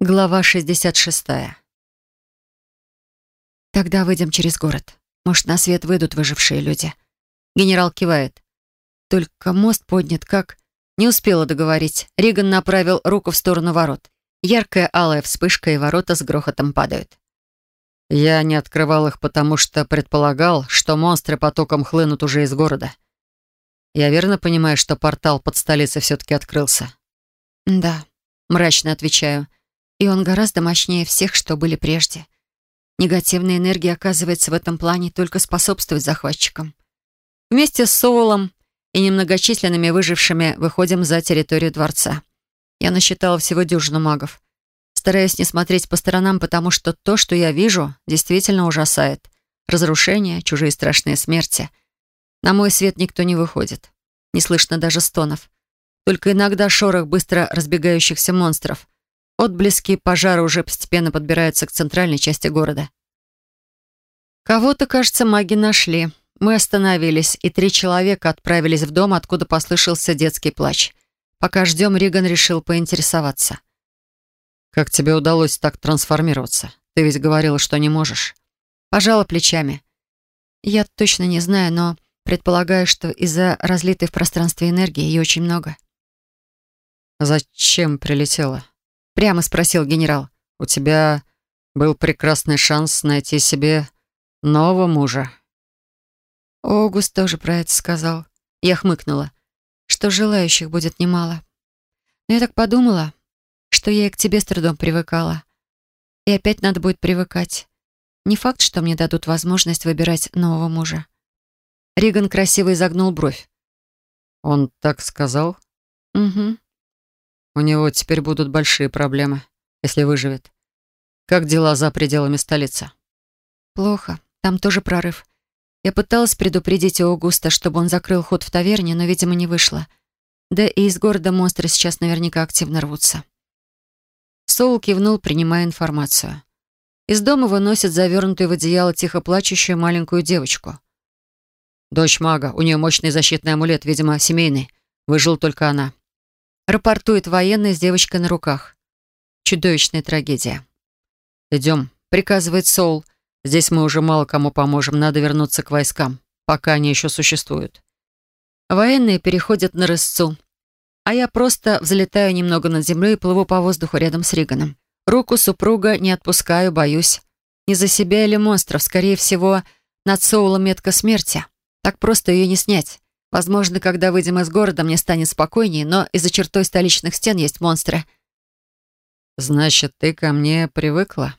Глава 66. Тогда выйдем через город. Может, на свет выйдут выжившие люди. Генерал кивает. Только мост поднят как... Не успела договорить. Риган направил руку в сторону ворот. Яркая алая вспышка, и ворота с грохотом падают. Я не открывал их, потому что предполагал, что монстры потоком хлынут уже из города. Я верно понимаю, что портал под столицей все-таки открылся? Да, мрачно отвечаю и он гораздо мощнее всех, что были прежде. Негативная энергия, оказывается, в этом плане только способствует захватчикам. Вместе с Соулом и немногочисленными выжившими выходим за территорию дворца. Я насчитала всего дюжину магов. Стараюсь не смотреть по сторонам, потому что то, что я вижу, действительно ужасает. Разрушения, чужие страшные смерти. На мой свет никто не выходит. Не слышно даже стонов. Только иногда шорох быстро разбегающихся монстров — Отблески пожара уже постепенно подбираются к центральной части города. Кого-то, кажется, маги нашли. Мы остановились, и три человека отправились в дом, откуда послышался детский плач. Пока ждем, Риган решил поинтересоваться. «Как тебе удалось так трансформироваться? Ты ведь говорила, что не можешь». Пожала плечами. «Я точно не знаю, но предполагаю, что из-за разлитой в пространстве энергии ее очень много». «Зачем прилетела?» Прямо спросил генерал. «У тебя был прекрасный шанс найти себе нового мужа». Огуст тоже про это сказал. Я хмыкнула, что желающих будет немало. Но я так подумала, что я и к тебе с трудом привыкала. И опять надо будет привыкать. Не факт, что мне дадут возможность выбирать нового мужа. Риган красиво изогнул бровь. «Он так сказал?» «Угу. У него теперь будут большие проблемы, если выживет. Как дела за пределами столицы? Плохо. Там тоже прорыв. Я пыталась предупредить Аугуста, чтобы он закрыл ход в таверне, но, видимо, не вышло. Да и из города монстры сейчас наверняка активно рвутся. Соул кивнул, принимая информацию. Из дома выносят завернутую в одеяло тихо плачущую маленькую девочку. «Дочь мага. У нее мощный защитный амулет, видимо, семейный. Выжил только она. Рапортует военный с девочкой на руках. Чудовищная трагедия. «Идем», — приказывает Соул. «Здесь мы уже мало кому поможем. Надо вернуться к войскам, пока они еще существуют». Военные переходят на рысцу. А я просто взлетаю немного над землей и плыву по воздуху рядом с Риганом. Руку супруга не отпускаю, боюсь. Не за себя или монстров, скорее всего, над Соулом метка смерти. Так просто ее не снять. Возможно, когда выйдем из города, мне станет спокойнее, но из-за чертой столичных стен есть монстры. «Значит, ты ко мне привыкла?»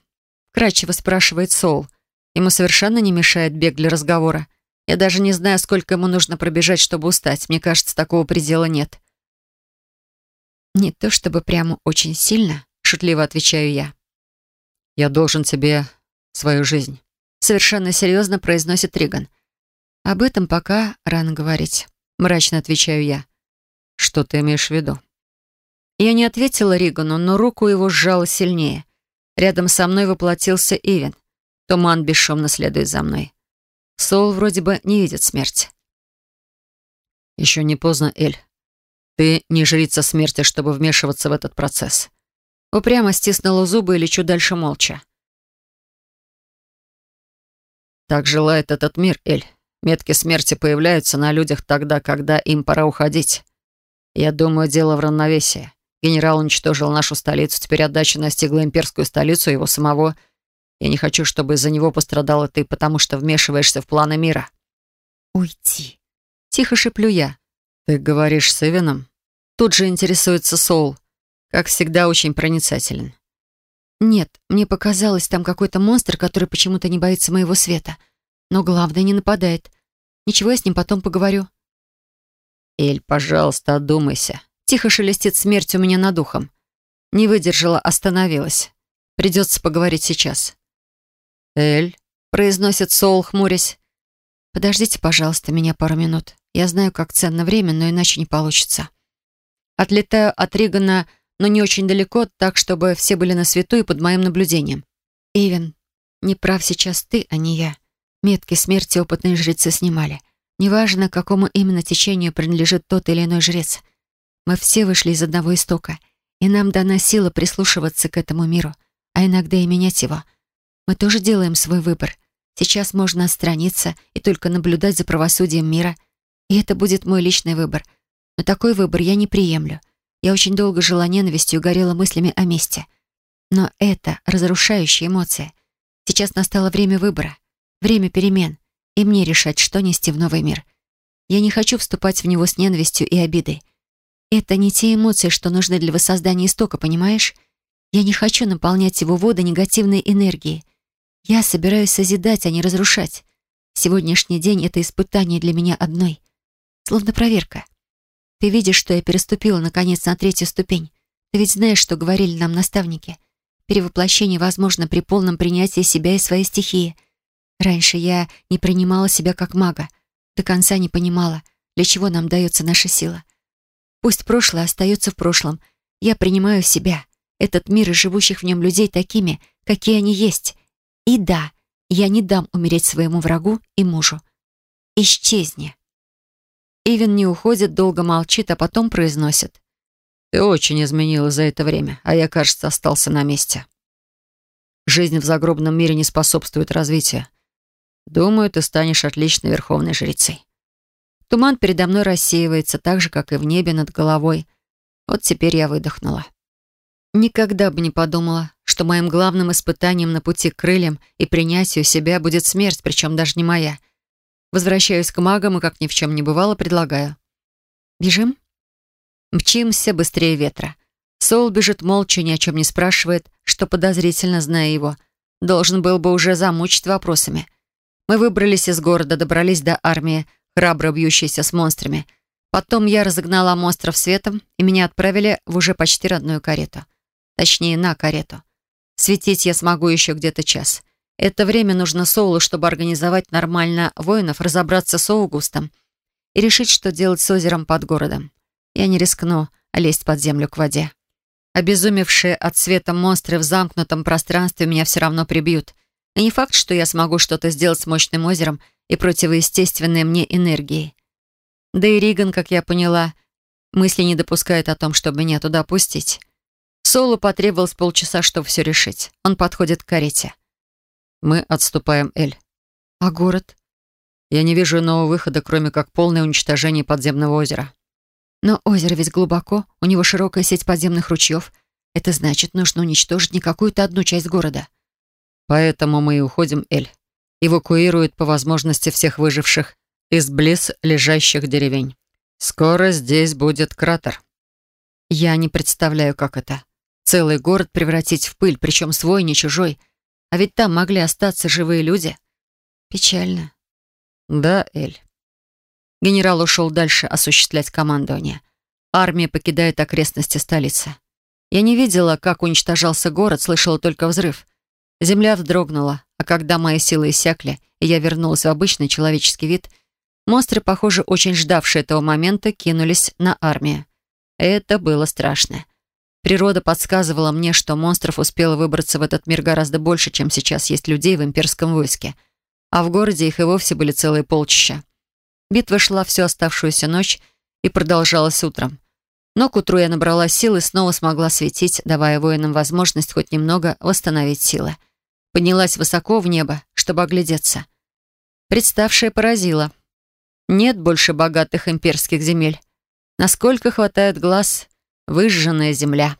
Кратчево спрашивает Соул. Ему совершенно не мешает бег для разговора. Я даже не знаю, сколько ему нужно пробежать, чтобы устать. Мне кажется, такого предела нет. «Не то чтобы прямо очень сильно», — шутливо отвечаю я. «Я должен тебе свою жизнь», — совершенно серьезно произносит Риган. «Об этом пока рано говорить», — мрачно отвечаю я. «Что ты имеешь в виду?» Я не ответила Ригану, но руку его сжала сильнее. Рядом со мной воплотился Ивен. Туман бесшумно следует за мной. Сол вроде бы не видит смерти. «Еще не поздно, Эль. Ты не жрица смерти, чтобы вмешиваться в этот процесс». Упрямо стиснула зубы и лечу дальше молча. «Так желает этот мир, Эль. Метки смерти появляются на людях тогда, когда им пора уходить. Я думаю, дело в равновесии. Генерал уничтожил нашу столицу, теперь отдача настигла имперскую столицу его самого. Я не хочу, чтобы из-за него пострадала ты, потому что вмешиваешься в планы мира». «Уйти!» — тихо шеплю я. «Ты говоришь с Эвеном?» Тут же интересуется Соул. Как всегда, очень проницателен. «Нет, мне показалось, там какой-то монстр, который почему-то не боится моего света. Но главное, не нападает. Ничего, я с ним потом поговорю. «Эль, пожалуйста, одумайся». Тихо шелестит смерть у меня над ухом. Не выдержала, остановилась. Придется поговорить сейчас. «Эль», — произносит Соул, хмурясь. «Подождите, пожалуйста, меня пару минут. Я знаю, как ценно время, но иначе не получится». Отлетаю от Ригана, но не очень далеко, так, чтобы все были на свету и под моим наблюдением. «Ивен, не прав сейчас ты, а не я. Метки смерти опытные жрецы снимали. Неважно, какому именно течению принадлежит тот или иной жрец. Мы все вышли из одного истока. И нам дана сила прислушиваться к этому миру, а иногда и менять его. Мы тоже делаем свой выбор. Сейчас можно отстраниться и только наблюдать за правосудием мира. И это будет мой личный выбор. Но такой выбор я не приемлю. Я очень долго жила ненавистью и горела мыслями о мести. Но это разрушающая эмоция. Сейчас настало время выбора, время перемен, и мне решать, что нести в новый мир. Я не хочу вступать в него с ненавистью и обидой. Это не те эмоции, что нужны для воссоздания истока, понимаешь? Я не хочу наполнять его воды негативной энергией. Я собираюсь созидать, а не разрушать. Сегодняшний день — это испытание для меня одной. Словно проверка. Ты видишь, что я переступила, наконец, на третью ступень. Ты ведь знаешь, что говорили нам наставники. Перевоплощение возможно при полном принятии себя и своей стихии. Раньше я не принимала себя как мага. До конца не понимала, для чего нам дается наша сила. Пусть прошлое остается в прошлом. Я принимаю себя, этот мир и живущих в нем людей такими, какие они есть. И да, я не дам умереть своему врагу и мужу. Исчезни. Ивен не уходит, долго молчит, а потом произносит. «Ты очень изменила за это время, а я, кажется, остался на месте. Жизнь в загробном мире не способствует развитию. Думаю, ты станешь отличной верховной жрицей». Туман передо мной рассеивается, так же, как и в небе над головой. Вот теперь я выдохнула. Никогда бы не подумала, что моим главным испытанием на пути к крыльям и принятию себя будет смерть, причем даже не моя — Возвращаюсь к магам и, как ни в чем не бывало, предлагаю. «Бежим?» Мчимся быстрее ветра. Соул бежит молча, ни о чем не спрашивает, что подозрительно, зная его. Должен был бы уже замучить вопросами. Мы выбрались из города, добрались до армии, храбро бьющейся с монстрами. Потом я разогнала монстров светом, и меня отправили в уже почти родную карету. Точнее, на карету. Светить я смогу еще где-то час. Это время нужно Соулу, чтобы организовать нормально воинов, разобраться с Оугустом и решить, что делать с озером под городом. Я не рискну лезть под землю к воде. Обезумевшие от света монстры в замкнутом пространстве меня все равно прибьют. И не факт, что я смогу что-то сделать с мощным озером и противоестественной мне энергией. Да и Риган, как я поняла, мысли не допускает о том, чтобы меня туда пустить. Солу потребовалось полчаса, чтобы все решить. Он подходит к карете. Мы отступаем, Эль. А город? Я не вижу иного выхода, кроме как полное уничтожение подземного озера. Но озеро ведь глубоко, у него широкая сеть подземных ручьев. Это значит, нужно уничтожить не какую-то одну часть города. Поэтому мы и уходим, Эль. Эвакуируют по возможности всех выживших из близ лежащих деревень. Скоро здесь будет кратер. Я не представляю, как это. Целый город превратить в пыль, причем свой, не чужой — а ведь там могли остаться живые люди. Печально. Да, Эль. Генерал ушел дальше осуществлять командование. Армия покидает окрестности столицы. Я не видела, как уничтожался город, слышала только взрыв. Земля вздрогнула, а когда мои силы иссякли, и я вернулась в обычный человеческий вид, монстры, похоже, очень ждавшие этого момента, кинулись на армию. Это было страшно. Природа подсказывала мне, что монстров успело выбраться в этот мир гораздо больше, чем сейчас есть людей в имперском войске. А в городе их и вовсе были целые полчища. Битва шла всю оставшуюся ночь и продолжалась утром. Но к утру я набрала сил и снова смогла светить, давая воинам возможность хоть немного восстановить силы. Поднялась высоко в небо, чтобы оглядеться. Представшее поразило. Нет больше богатых имперских земель. Насколько хватает глаз, выжженная земля.